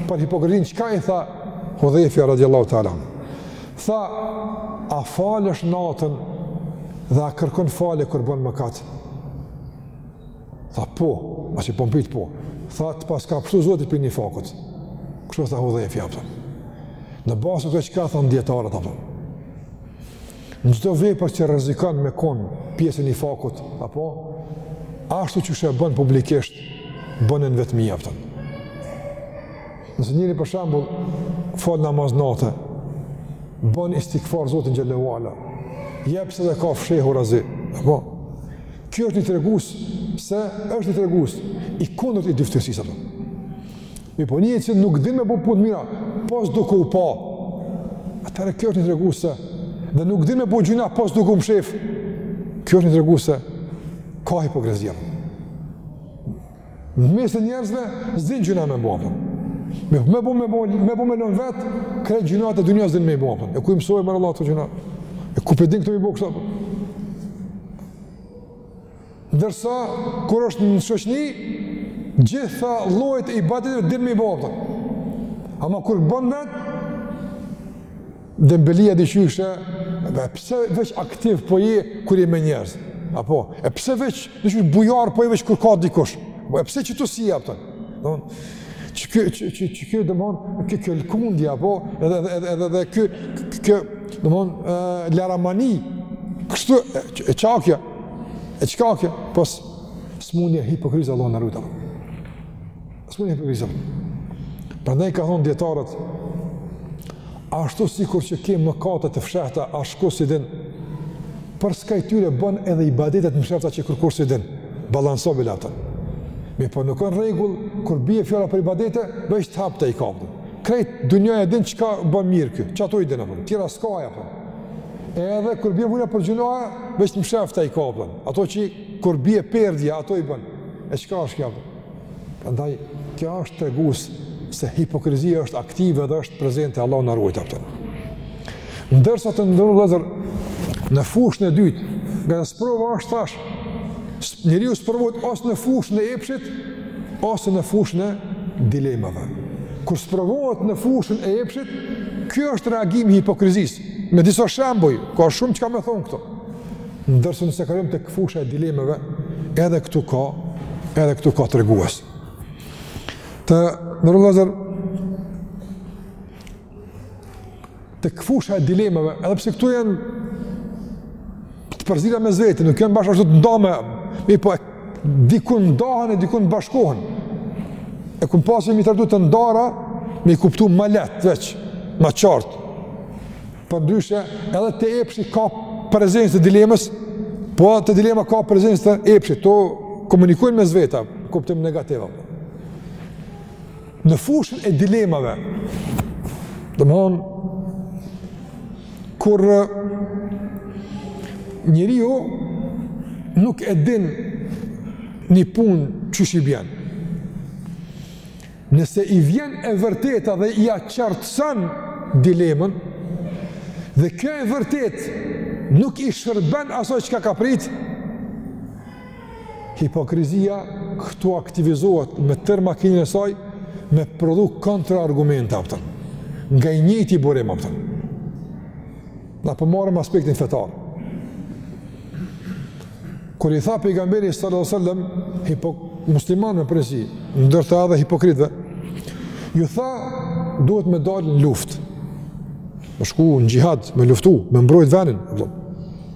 Speaker 1: për hipokrizinë çka i tha Hudhejfi radhiyallahu ta'ala. Tha a falesh natën dhe a kërkon falje kur bën mëkat. Tha po, a kupton, po. Tha të paska pshtu Zoti prej nifakut. Kështu tha Hudhejfi, a kupton. Në bazë të çka ka thonë dijetarët, a kupton. Në çdo vepër që rrezikon me konë pjesë e nifakut, apo, ashtu qysh e bën publikisht, bëne në vetmi, a kupton. Nëse njeri për shembull, fal namaz nate, bën istigfar Zotin xhele ue ala, jep sadaka fshehurazi, apo, Kjo është një tregus se është një tregus i kundërt i dyftyrësisë apo. Mirëpo njeri që nuk din me bu punë t'mira, pos duke u pa. Atëherë kjo është një tregus se dhe nuk din me bu gjyna pos duke u mshef. Kjo është një tregus se ka hipokrizi. Në mes të njerëzve s'din gjyna me bo. Me me bë me bë me bë me lon vet, krejt gjynat e dunjas din me i bo. E ku i mëso more Allah këto gjyna? E ku po din këto me i bo këto? Ndërsa kur është në shoqni, gjitha llojet e ibadeteve din me i bo. Ama kur bën vet, Dembelia di qysh, e pse veç aktiv po je kur je me njerëz? Apo, e pse veç, di qysh, bujar po je veç kur ka dikush? Apo, e pse qështu si je, a kupton? Domethon, që kjo, që, që, që kjo, domethon, kjo, kjo lkundja, apo, edhe, edhe, edhe, edhe, edhe kjo, kjo, domethon, uh, laramani, kështu, e, e qakja, e qakja, pos smundja hipokrizia, Allah na rujt, S'më një përvizëm. Prandaj ka thonë dijetarët, ashtu sikur që ke mëkate të fshehta, askush s'i din, përskaj tyre bën edhe ibadete t'mshefta që kërkush s'i din, balansoji bile ato. Mirëpo nuk o n'rregull, kur bje fjala për ibadete, veç të hapta i ka. Krejt, dunja e din çka bën mirë ky, qato i din, apër, tjera s'ka e, apër. Edhe kur bje puna për gjynahe, veç të mshefta i ka, ato që kur bje perdja, ato i bën. E çka është kjo, apër? Prandaj kjo është tregues se hipokrizia është aktive dhe është prezente Allahu na ruajt. Ndërsa të nderuar vllezër në fushën e dytë, nga sprova, ashtu thashë, njeriu sprovohet ose në fushën e epshit ose në fushën e dilemave. Kur sprovohet në fushën e epshit, ky është reagimi i hipokrizisë. Me disa shembuj, ka shumë çka me thon këto. Ndërsa nëse kalojmë tek fusha e dilemave, edhe këtu ka, edhe këtu ka tregues. Të nderuar vllezër tek fusha e dilemave, edhe pse këtu janë të përzira mes veti, nuk janë bash ashtu të ndame, mirëpo dikun ndahen e dikun bashkohen. E kem pas me i trajtu të ndara, me i kuptu ma lehtë, veç, ma qartë. Përndryshe, edhe te epshi ka prezencë të dilemës, po edhe te dilema ka prezencë të epshi, to komunikojnë mes veti, n'kuptim negativ. Në fushën e dilemave, domethonë, kur njeriu nuk e din një punë qysh i bjen, Nëse i vjen e vërteta dhe ia qartëson dilemën, dhe kjo e vërtet nuk i shërben asoj çka ka prit, hipokrizia këtu aktivizohet me tërë makinerinë e saj, me prodhu kontraargumente, a kupton, nga i njëjti burim, a kupton. Na po marrim aspektin fetar. Kur i tha pejgamberi sallallahu alajhi wasallam muslimanëve prej si, ndërsa edhe hipokritëve, ju tha duhet me dalë në luftë. Me shku në xhihad, me luftu, me mbrojt venin,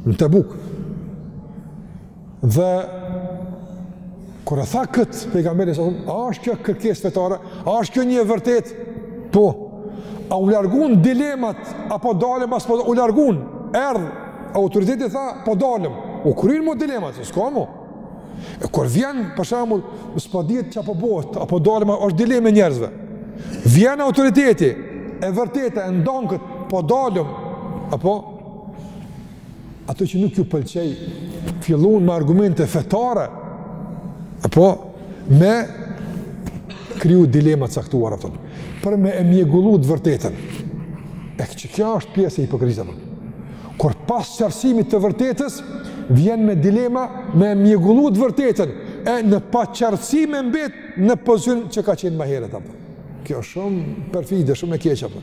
Speaker 1: në Tabuk. Dhe Kur e tha kët pejgamberi s.a., a është kjo kërkesë fetare? A është kjo një e vërtet? Po. A u larguan dilemat a po dalëm a s'po? U larguan. Erdh autoriteti tha, po dalëm. U kryen mo dilemat, s'ka mo. E kur vjen për shembull, s'po dihet çfarë po bëhet, a po dalëm është dilemë njerëzve. Vjen autoriteti e vërteta e ndan këtë, po dalëm apo ato që nuk ju pëlqej, fillon me argumente fetare, apo me kriju dilema të caktuara ato. Për me e mjegullu të vërtetën. E që kjo është pjesë e hipokrizisë apo. Kur pas qartësimit të vërtetës vjen me dilema me mjegullu të vërtetën e në paqartësi me mbet në pozicion që ka qenë më herët apo. Kjo është shumë perfide, shumë e keqe apo.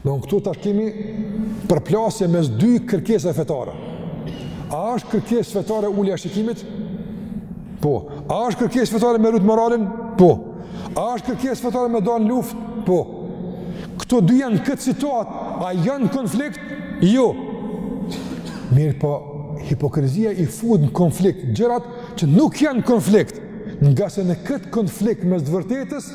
Speaker 1: Domethënë këtu tash kemi përplasje mes dy kërkesave fetare. A është kërkesë fetare ulja e shikimit? Po. A është kërkesë fetare me rujt moralin? Po. A është kërkesë fetare me dal n'luftë? Po. Këto dy janë në këtë situatë, a janë konflikt? Jo. Mirëpo, hipokrizia i fut në konflikt, gjërat që nuk janë konflikt, ngase në këtë konflikt mes të vërtetës,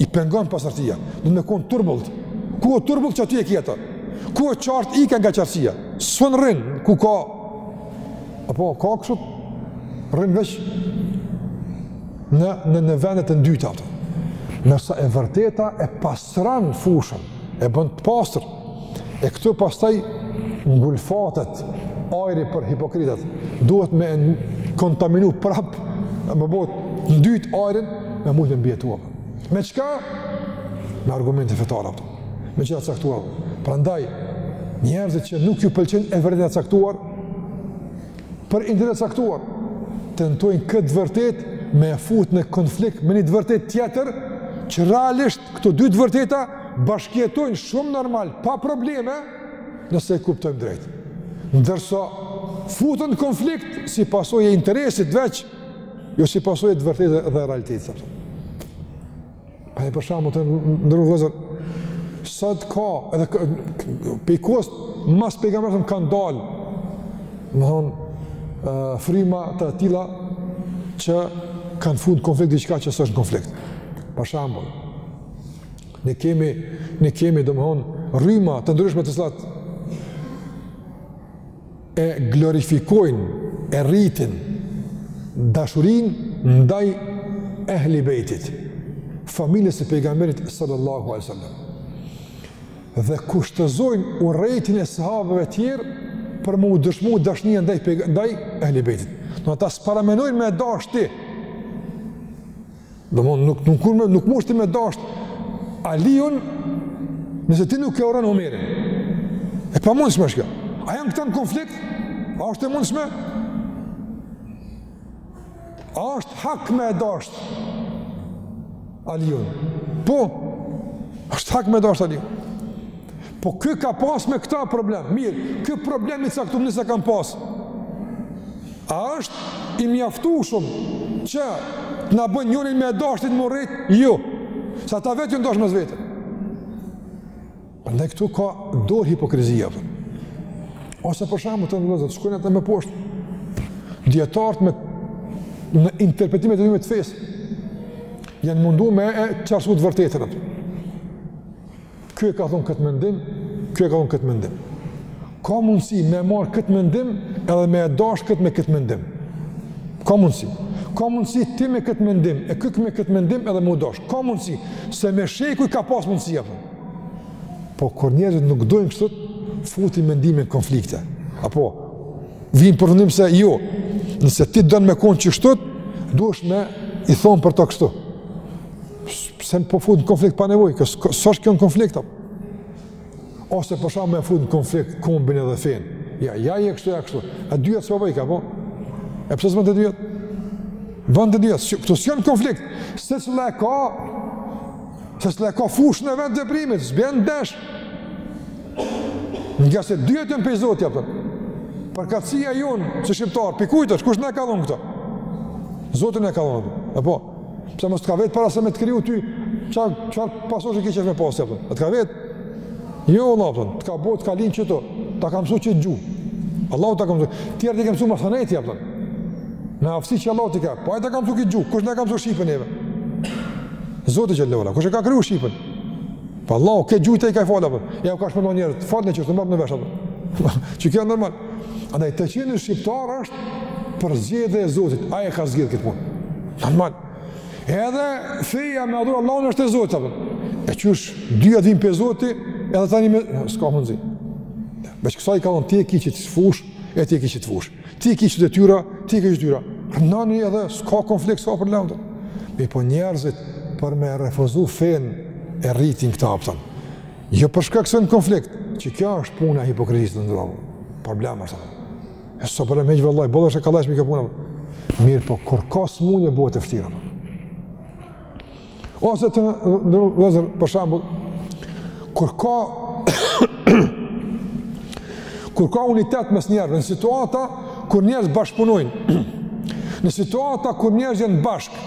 Speaker 1: i pengon pastërtia, do me konë turbullt, ku o turbullt që aty e kjeta, ku o qartë ikë nga qartësia, s'un rrinë, ku ka, apo ka kështu, rrinë veç, në, në, në vendet e ndyta, ato. ndërsa e vërteta e pastron fushën, e bën të pastër, E këtu pastaj ngulfatet ajri për hipokritët. Duhet me kontaminu prap, me bo të ndytë ajrin me mujt me mbijetu. Me çka? Me argumente fetare. Me qëta caktuar. Prandaj, njerëzit që nuk ju pëlqen e vërteta e caktuar, për interes të caktuar, tentojnë këtë vërtet me e fut në konflikt me një të vërtetë tjetër, që realisht Këto dy të vërteta bashkëjetojnë shumë normal, pa probleme, nëse e kuptojmë drejt. Ndërsa futen në konflikt si pasojë e interesit veç, jo si pasojë e të vërtetës dhe realitetit. E për shembull të nderuar vëllezër, sot ka, edhe prej kohës, mas pejgamberit kanë dalë, me thonë, fryma të atilla që kanë fut në konflikt diçka që s'është në konflikt. Për shembull, ne kemi ne kemi domthon rryma të ndryshme të cilat e glorifikojnë e rritin dashurin ndaj ehli bejtit familjes së pejgamberit sallallahu alaihi wasallam dhe kushtëzojnë urrejtin e sahabëve tjerë për me u dëshmu dashnia ndaj, ndaj ehli bejtit. Ata s'paramenojnë me dasht ti Dhe mund nuk nuk nuk munesh ti me dasht Aliun nëse ti nuk e urren Omerin. E pamundshme kjo. A janë këta në konflikt? A është e mundshme? A është hak me e dasht Aliun? Po, është hak me e dasht Alion. Po ky ka pas me këta problem, mirë, ky problem i caktum nëse kan pas. A është i mjaftueshëm që të na bëjnë njërin me e dasht e me urrejt? Jo, se ata vetë janë dasht mes veti. Prandaj këtu ka dorë hipokrizia. Për. Ose për shembull të zotët, shkojnë ata ma poshtë. Dijetarët në interpretimet e ndryshme të fesë, janë mundu me e qartësu të vërtetën, a. Ky e ka thonë këtë mendim, ky e ka thonë këtë mendim. Ka mundësi me marrë këtë mendim edhe me e dashë këtë me këtë mendim. Ka mundësi. Ka mundësi ti me këtë mendim, e ky me këtë mendim edhe me u dashë. Ka mundësi, se me shekuj ka pas mundësi apo. Po, kur njerëzit nuk dojnë kështu, futin mendimet në konflikte. Apo, vijnë n'përfundim se jo, nëse ti don me konë qeshtu, duhesh me i thonë për to kështu. Pse me po fut në konflikt pa nevojë, kjo s'është kjo në konflikt, apo. Ose për shembull me fut në konflikt kombin edhe fenë. Ja, ja, ja kështu, ja kështu. E dyjat s'po bojka, apo? E pse s'bën të dyja? Bën të dyja, këto s'jon në konflikt. Secila ka, secila ka fushën e vet t'veprimit, s'bijn ndesh. Ngase dyjat jon pej Zotit, apo. Përkatësia jonë, që shqiptarë, pej kujt është, kush na i ka lon këto? Zoti na i ka lon, apo? Pse, mos të ka vetë para se me të kriju ty, ça, ça pasosh, çka ki qejf me pasë, apo. A të ka vetë? Jo, Allah, pëtën, të ka bo, të ka lon qetu, të ka mësu qetë gjuhë. Allah të ka mësu, tjerë të ka mësu me thënë, apo. Me aftësi që Allah të ka, prapë ai të ka mësu këtë gjuhë, kush na ka mësu shqipen, apo? Zoti xhele ve ala, kush e ka kriju shqipen? Prapë Allah, këtë gjuhët i ka fal, apo. Jau ka shpërnda njerëzve, fal në që është me marrë vesh, apo. Qikjo normal. Andaj të qenë shqiptar është përzgjedhje e Zotit, ai e ka zgjedh këtë punë. Normal. Edhe feja me adhuru Allahun është e Zotit apo. E qysh dy vijnë pej Zoti, edhe tani me s'ka mundsi. Veçse i ka lon ti e ki qit fushë, e ti e ki qit fushë. Ti e ki qit detyrë, ti e ki qit detyrë. Nani edhe s'ka konflikt sa për lëndë. Mirëpo njerëzit për me refuzu fenë e rritin këta apo. Jo për shkak se jon konflikt, që kjo është puna e hipokrizisë në ndromë. Problemi është. E së përre me gjithë vëllaj, bëllë është e kollajshme kjo puna. Mirëpo, kur ka sëmundje bëhet e vështirë. Ose të në vëzër, për shambull, kur ka kur ka unitet mes njerëve, në situata kur njerëz bashkëpunojnë, në situata kur njerëz janë bashkë,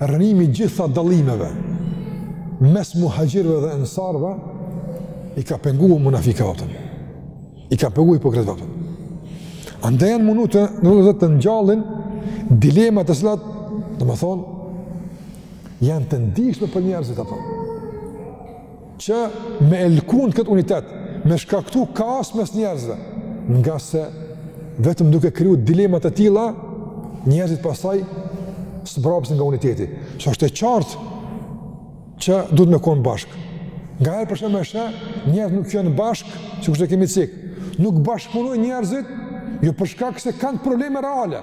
Speaker 1: Rrënimi i të gjitha dallimeve mes muhaxhirëve dhe ensarëve i ka penguar munafikët. I ka penguar hipokritët. Andaj janë mundu të në të të ngjallin dilema të cilat, domethënë, janë të ndjeshme për njerëzit ato. që me e lëkund këtë unitet, me shkaktu kaos mes njerëzve, nga se vetëm duke kriju dilemat e tilla, njerëzit pastaj zmbrapsen nga uniteti. Se është e qartë që duhet me konë bashkë. Nganjëherë për shembull me she, njerëzit nuk janë bashkë, si kështu e kemi cikë. Nuk bashkëpunojnë njerëzit, ju jo për shkak se kanë probleme reale.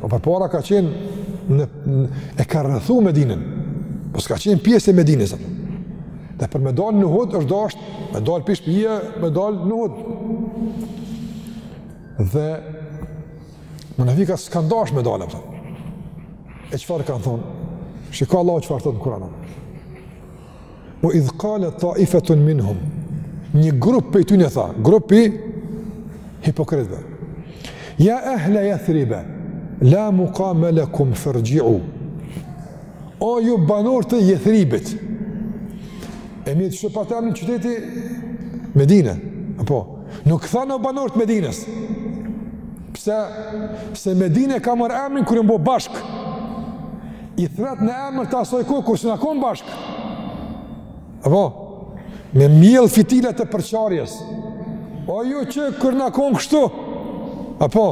Speaker 1: O po përpara ka qenë në, në, e ka rrethu Medinën. Po s'ka qenë pjesë e Medinës apo. Dhe për me dalë në Uhud është dasht, me dalë pej shpie, me dalë në Uhud. Dhe munafikat s'kanë dasht me dalë, apo. E çfarë kanë thonë? Shiko Allahu çfarë thotë në Kuran. Ue idh kalet taifetun minhum, një grup prej tyne tha, grupi i hipokritëve. Ja ehle jethribe, la mukame lekum ferxhiu. O ju banorë të Jethribit, e dimë që e pat emrin qyteti i Medinës, apo, nuk thanë banorë të Medinës, pse, se Medine e ka marrë emrin kur jon bo bashkë, I thret në emër të asoj kohë, kur s'jon konë bashkë. Apo, me mjellë fitilet e përçarjes. O ju që keni konë kështu. Apo,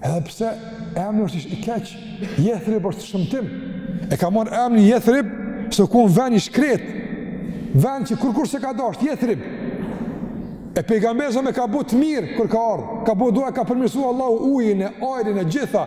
Speaker 1: edhe pse emri është i keq, jethrib është shëmtim. E ka marrë emrin jethrib, se u kon ven i shkretë. Ven që kurkush s'e ka dasht, jethrib. E pejgamberi selam e ka bo të mirë kur ka ardhur. Ka bo dua e ka përmirësuar Allahu ujin e ajrin e gjitha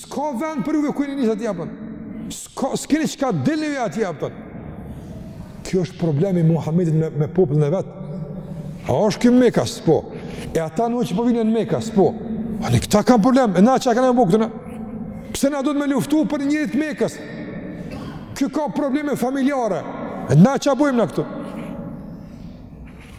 Speaker 1: S'ka vend për juve ku jeni nisë atje, a kupton. S'ka, s'keni çka dilni juve atje, a kupton. Kjo është problem i Muhammedit me, me popullin e vet. A është ky mekas, po. E ata nuk që po vinë janë mekas, po. Ani këta kanë problem, e na çka kena me bo këtu na. Pse na do të me luftu për njërit mekas? Ky ka probleme familjare. E na çka bojmë na këtu?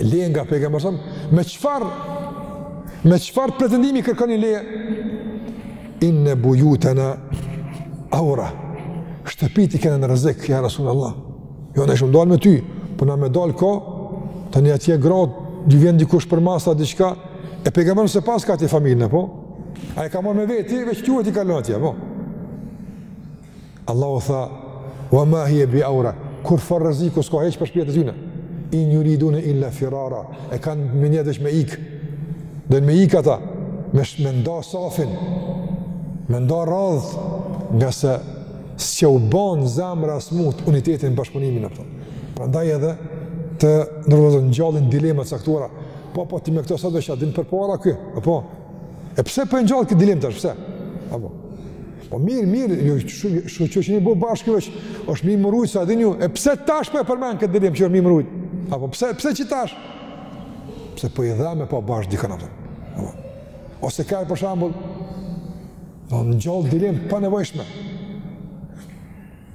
Speaker 1: Leje nga pejgamberi sa me çfarë me çfarë pretendimi kërkonin leje? Inna buyutana awra. Shtëpit i kena në rrezik ja Rasulullah. Jo na ishim dalë me ty, po na me dalë kah, tani atje gratë, ju vjen dikush përmas a diçka, e pejgamberi s'e paska atje familjen po? Ai e ka marrë me veti, veç tjuhet i ka lon atje, po? Allahu tha: "Wa ma hiya bi aura", kurrfarë rreziku s'ka hiç për shpijat e tyre. In yuridun illa firara, e kanë me një dësh me ik. Dhe me ik ata, me me nda safin, me nda radhët, ngase s'jau bën zemra s'mund unitetin bashkëpunimin apo. Prandaj edhe të ndërlozën ngjallin dilema të caktuara. Po po ti me këto sa do të din përpara ky, apo. E pse po ngjall këtë dilemë tash pse? Apo. Po mirë, mirë, jo, shkë që që një bo bash ky është, është më i mrujt, sa edhe ju, e pse tash për po e përmend këtë dilemë që është më i mrujt? Apo pse, pse që tash? Pse për po i dheme pa po bash dikën atë? Ose ka për shambull, do të ngjallë dilemë të panevojshme.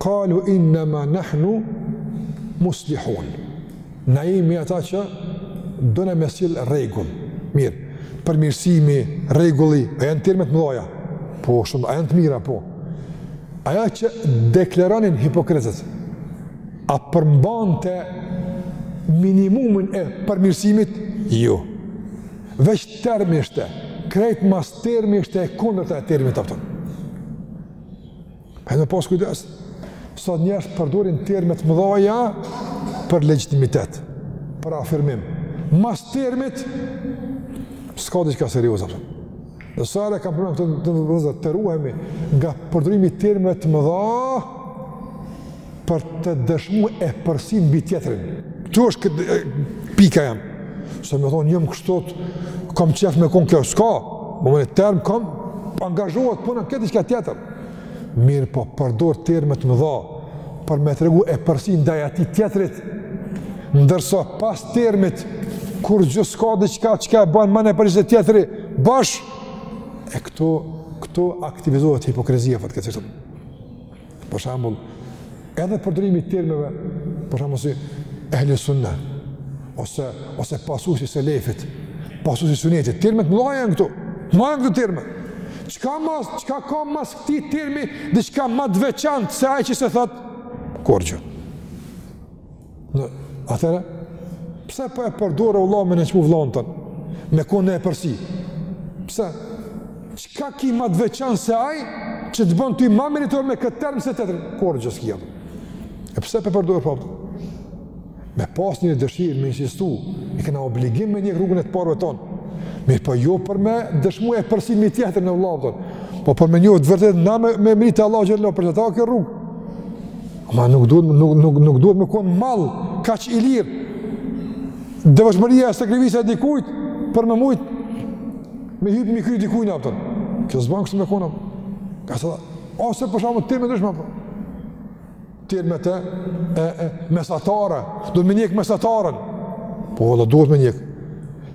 Speaker 1: Kalu innama nahnu muslihun. Na jemi ata që dona me sill rregull. Mirë. Përmirësimi, rregulli, a janë terme të mëdhaja? Po, shumë, a janë të mira po. Ajo që deklaronin hipokritët, a përmbante minimumin e përmirësimit? Jo. Veç termi ishte, krejt mas termi ishte e kundërta e termit, kupton. E me pas kujdes, sot njerëzit përdorin terme të mëdhaja për legjitimitet, për afirmim. Mas termit, s'ka diçka serioze, a kupton. Disa herë e kam përmend këtë të të të të ruhemi nga përdorimi i termeve të mëdha, për të dëshmu epërsi mbi tjetrin. Këtu është këtë pika jam. Se me thonë, jam kështu, kom qef me konë kjo, s'ka. Më më në term, kom, angazhohet puna ka diçka tjetër. Mirëpo, përdor terme të mëdha, për me tregu epërsi ndaj atij tjetrit. Ndërsa, pas termit, kurgjë s'ka diçka, çka e ban ma në epërsi se tjetri, bash, e këtu, këtu aktivizohet hipokrizia, fatkeqësisht. Për shembull, edhe përdorimi i termeve, për shembull si ehli sunna, ose, ose pasuesi selefit, pasuesi sunetit, termet mdhaja këtu, mdhaja këtu terme. Çka, mas, çka ka mas këtij termi, dhe çka ma t'veçant se ai që se thot, kurgjë. Në, atëherë, pse pra po e përdor me nënçmu vlaun tënë, me konë epërsi? Pse? Çka ki ma të veçan se ai, që të bon ty ma meritor me këtë termë se të tjerët? Kurgjë s'ki dhe. E pse pra po e përdor për po? Me pas një dëshirë, me insistu, e kena obligim me njek rrugën e të parve tonë. Mirëpo jo për me dëshmu epërsi mi tjetrin vllaun tënë, po për me njohë të vërtetën me, me mrri te Allah xh.sh. përmes kjo rrugë. Ma nuk duhet nuk nuk nuk duhet me kon mall kaq i lir. Devotshmëria e sakrifica e dikujt për me mujt me hip mi kry dikujna apo. Kjo s'bën kështu me kon. Ka sa ose për shembull terme të ngjashme apo. Tjen me te e, e mesatare, duhet me njek mesataren. Po do duhet me njek.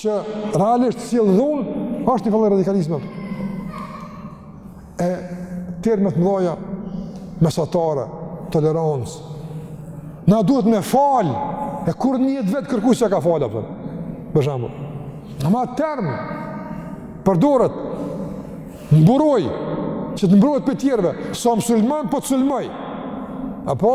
Speaker 1: që realisht sjell dhunë, është një farë lloj radikalizmi. E termet mdhaja mesatare, tolerancë. Na duhet me fal, e kur ni e vet kërkuj sa ka fal apo. Për shembull, ama termi përdoret mburojë që të mburohet prej tjerëve, sa musliman po të sulmojë. Apo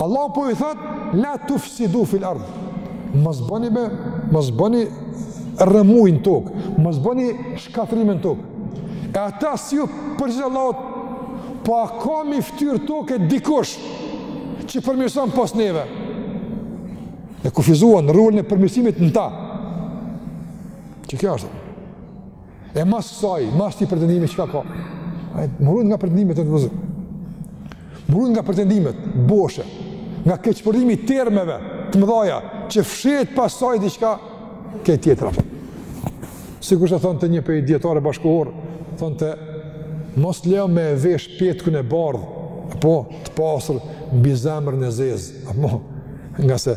Speaker 1: Allahu po i thot la tufsidu fil ard. Mos bëni me, mos bëni rrëmujë n'tokë, mos bëni shkatërrime n'tokë. E ata si ju përgjigjën Allahut, po a ka mi ftyrë toke dikush që përmirëson pos neve? E kufizuan rolin e përmirësimit në ta. Që kjo është? E mas kësaj, mas tij pretendimi çka ka. E mu rujt nga pretendimet e tepërta. Mu rujt nga pretendimet boshe. Nga keqpërdorimi i termeve të mëdhaja, që fshehet pas saj diçka krejt tjetër. Sikurse thonte një pej dijetarëve bashkëkohorë, thonte mos lejo me e vesh petkun e bardhë, po të pasur mbi zemrën e zezë. Apo, nga se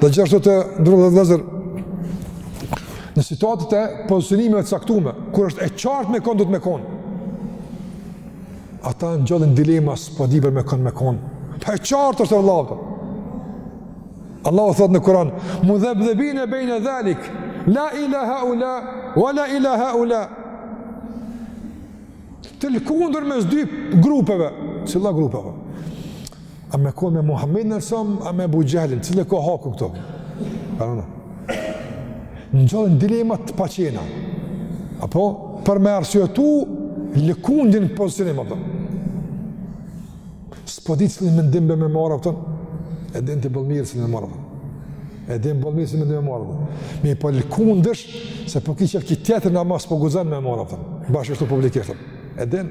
Speaker 1: Dhe gjithashtu të ngjallur dilema, në situatat e pozicionimeve të caktume, kur është e qartë me konë, do të me konë. Ata ngjallin dilema s'po dihet me konë me konë. Pa e qartë është e vllav. Allahu thotë në Kuran, mudhebdhebine bejne dhalik, la ila haula, wa la ila haula. Të lëkundur mes dy grupeve, cilave grupeve, A me konë me Muhammedin alejhi selam, a me Ebu Xhehlin, cili e ka hakun këto? Arona. Ngjallin dilema të paqena. Apo, për me arsyetu lëkundjen, pozicionin, apo. S'po di cilin mendim be me marë, apo. E din ti boll mirë cilin me marë, apo. E din boll mirë cilin mendim be me marë, apo. Me i po lëkundesh, se po ki qef qit tjetrën ama s'po guxon me marë, apo. Bash kështu publikisht, apo. E din.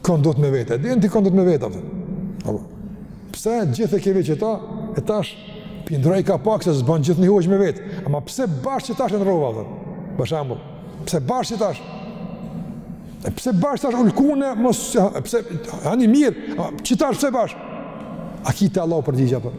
Speaker 1: Kon do ti me vetë, edhe ti kon do ti me vetë, a kupton. Pse gjithë e ke vetë qita, e tash, pe ndrroj ka pak se s'bon gjithë një hoxhë me vetë. Ama pse bash qitash e ndrrove, a kupton. Për shembull, pse bash qitash, E pse bash tash u lkune, mos e pse ani mirë, a qitash pse bash? A ki te Allahu përgjigje për?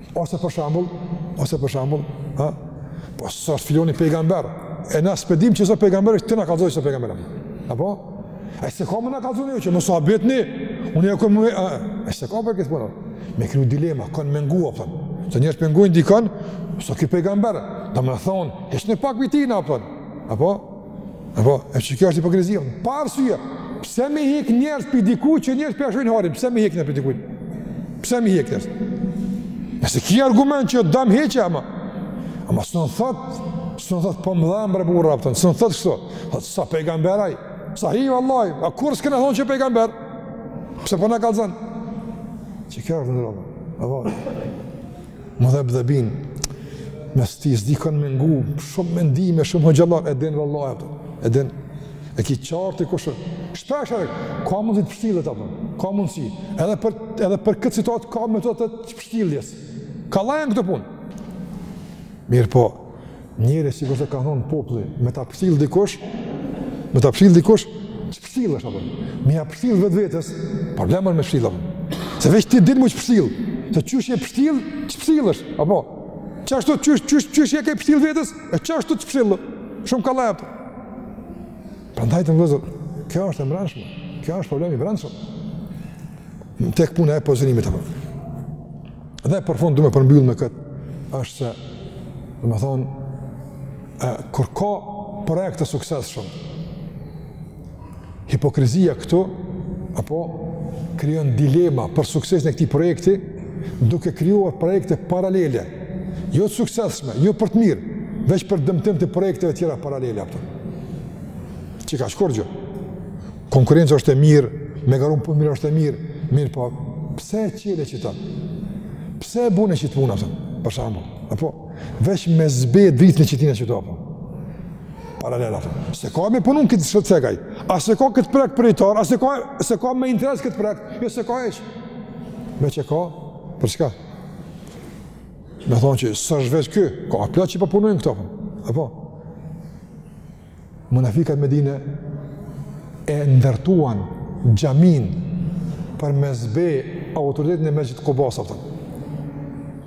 Speaker 1: Ose për shembull, ose për shembull, ha? Po s'osht filani pejgamber. E na s'pe dim që s'o pejgamber është ti na kallzon s'o pejgamber. Apo? Ai s'e ka me na kallzu neve që mos u habitni. Unë e kam më e s'e ka për këtë punë. Me kriju dilema kon me ngu, apo. Se njerëz pe ngojnë dikon, s'o ky pejgamber. Domethënë, është në pak vitin apo? Apo? Apo, e qikjo është hipokrizia, pa arsye, pse me hjek njerëz prej dikujt që njerëz pe shohin hajrin, pse me hjek prej dikujt, pse me hik njerës? Nëse ki argument që o dam heqe, ama, ama s'un thot, s'un thot, po më dhamë bre burrë, a kupton, s'un thot kështu, thot, s'o pejgamber ai, sahi, vallahi, a kur s'kem thonë që o pejgamber, pse po na kallzon? Qikjo është në rrëmë, apo, Më dhebë dhe binë, me së ti s'di kon me ngu, shumë mendime, shumë hoxhallarë, e din vallahi, apo. e din, e ki qartë ti kush o, shpesh edhe, ka mundësi të pështillet, apo, ka mundësi, edhe për, edhe për këtë situatë ka metoda të çpështilljes, kollaj n' këtë punë. Mirëpo, njeri sikurse ka thonë populli, me ta pështil dikush, me ta pështil dikush, Pështillesh apo? Me ja pështil vetvetes, problem o me pështil apo? Se veç ti di mu çpështil, se qysh je pështil, çpështillesh, apo? Qashtu të qysh, qysh, qysh e ke pështil vetes, e qashtu të çpështil, shumë kollaj apo? Prandaj vllezër, kjo është e mrenshme, kjo është problem i mrenshëm. Në tek puna e pozicionimit apo? Dhe për fund du me përmbyllë me këtë, është se, domethonë, kur ka projekt të suksesshëm, hipokrizia këtu apo krijon dilema për suksesin e këtij projekti, duke krijuar projekte paralele, jo të suksesshme, jo për të mirë, veç për dëmtim të projekteve tjera paralele apo. Çi ka shkuar gjë? Konkurrenca është e mirë, me garu n'punë t'mirë është e mirë, mirëpo. Pse e çile qita? Pse e bone qit punë, apo? Për shembull, apo veç me zbeh dritën e qitina qeto apo. paralele. Se ka me punun këtë shëtë cekaj, a s'e ka këtë projekt prioritar, a s'e ka, s'e ka me interes këtë projekt, jo s'e ka hiç. Me çka, për çka? Me thonë që s'është veç kjo, ka plot që po punojnë këto, e po. Munafikat n'Medine e ndërtuan xhaminë për me zbeh autoritetin e mesxhid Kubas, a kupton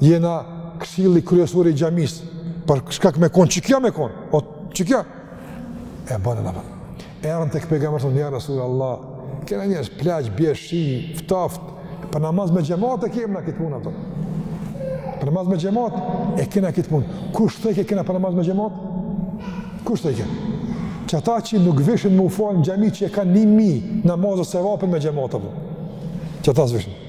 Speaker 1: jena këshilli kryesor i xhamisë, për shkak me kon çka me kon, o çka e bën atë. Erdhën tek pejgamberi sallallahu alaihi wasallam, ja Rasulullah, kena njerëz pleq, bje shi, ftoft, për namaz me xhamat e kemi na këtë punë ato. Për namaz me xhamat e kena këtë punë. Kush thotë e kena për namaz me xhamat? Kush thotë? Qata që nuk vishin me u fal n'xhami që e kanë 1000 namazë sevapin me xhamat apo. Qata s'vishin.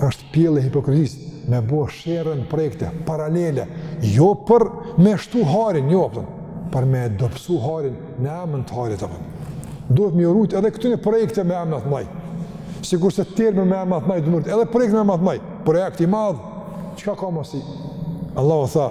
Speaker 1: është pjellë e hipokrizisë, me bo sherr në projekte paralele, jo për me shtu hajrin, jo, a kupton, për me dobsu hajrin në emën të hajrit, a kupton. Duhet me u rujt edhe këtyne projekte me emna të mdhaj, sikurse terme me emna të mdhaj, duhet me u rujt, edhe projekte me emna të mdhaj, projekt i madh, çka ka masi? Allahu tha,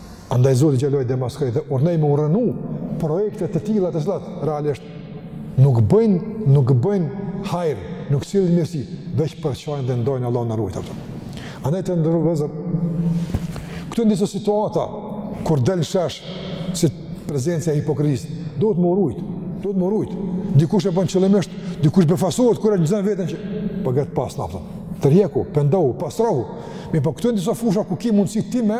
Speaker 1: Andaj Zoti xhallahu demaskoi dhe urdhnoi me u rrënu projekte të tilla të cilat realisht nuk bëjnë nuk bëjnë hajr, nuk sillin mirësi, veç përçojnë dhe ndojnë Allahu na ruajt ato. Andaj të nderuar vllezër, këtu n'disa situata kur del shesh si prezenca e hipokrizis, duhet me u rujt, duhet me u rujt. Dikush e bën qëllimisht, dikush befasohet kur e nxën veten që po gat pas naftën. Tërheku, pendohu, pastrohu. Mirëpo këtu n'disa fusha ku ki mundësi ti me